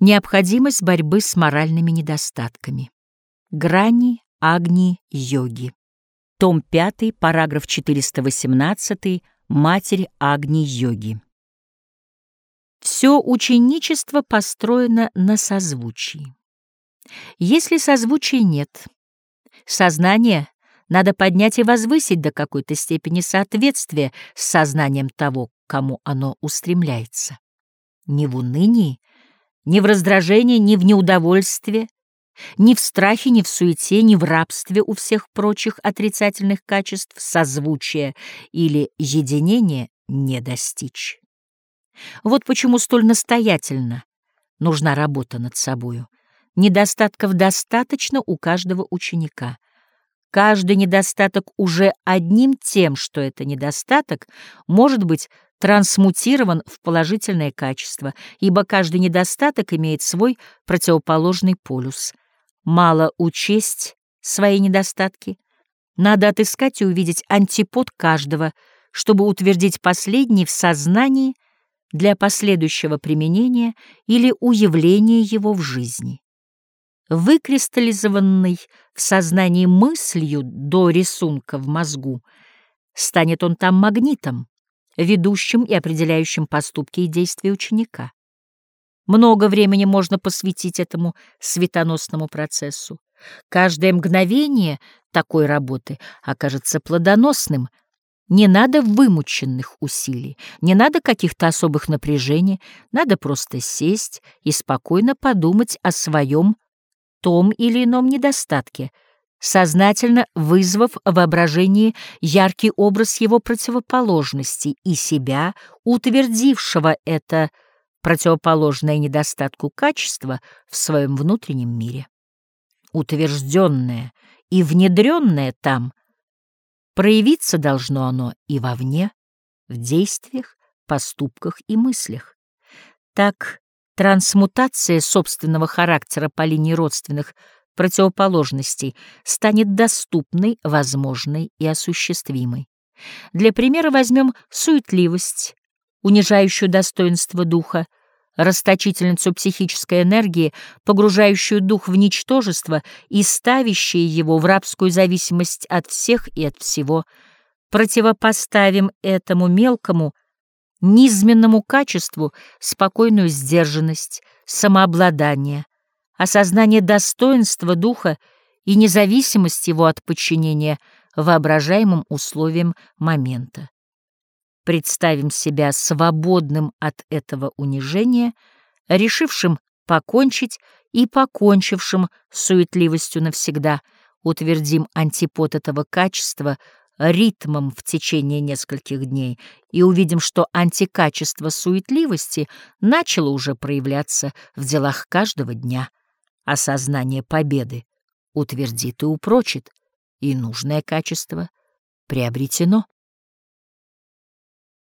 Необходимость борьбы с моральными недостатками. Грани Агни-йоги. Том 5, параграф 418, Матерь Агни-йоги. Все ученичество построено на созвучии. Если созвучия нет, сознание надо поднять и возвысить до какой-то степени соответствия с сознанием того, к кому оно устремляется. Не в унынии, не в раздражении, не в неудовольствии, ни в страхе, ни в суете, ни в рабстве у всех прочих отрицательных качеств созвучия или единения не достичь. Вот почему столь настоятельно нужна работа над собою. Недостатков достаточно у каждого ученика. Каждый недостаток уже одним тем, что это недостаток, может быть трансмутирован в положительное качество, ибо каждый недостаток имеет свой противоположный полюс. Мало учесть свои недостатки, надо отыскать и увидеть антипод каждого, чтобы утвердить последний в сознании для последующего применения или уявления его в жизни. Выкристаллизованный в сознании мыслью до рисунка в мозгу, станет он там магнитом, ведущим и определяющим поступки и действия ученика. Много времени можно посвятить этому светоносному процессу. Каждое мгновение такой работы окажется плодоносным. Не надо вымученных усилий, не надо каких-то особых напряжений, надо просто сесть и спокойно подумать о своем том или ином недостатке, сознательно вызвав в воображении яркий образ его противоположности и себя, утвердившего это противоположное недостатку качества в своем внутреннем мире. Утвержденное и внедренное там, проявиться должно оно и вовне, в действиях, поступках и мыслях. Так Трансмутация собственного характера по линии родственных противоположностей станет доступной, возможной и осуществимой. Для примера возьмем суетливость, унижающую достоинство духа, расточительницу психической энергии, погружающую дух в ничтожество и ставящую его в рабскую зависимость от всех и от всего. Противопоставим этому мелкому – низменному качеству спокойную сдержанность, самообладание, осознание достоинства духа и независимость его от подчинения воображаемым условиям момента. Представим себя свободным от этого унижения, решившим покончить и покончившим суетливостью навсегда, утвердим антипод этого качества — ритмом в течение нескольких дней и увидим, что антикачество суетливости начало уже проявляться в делах каждого дня, а сознание победы утвердит и упрочит, и нужное качество приобретено.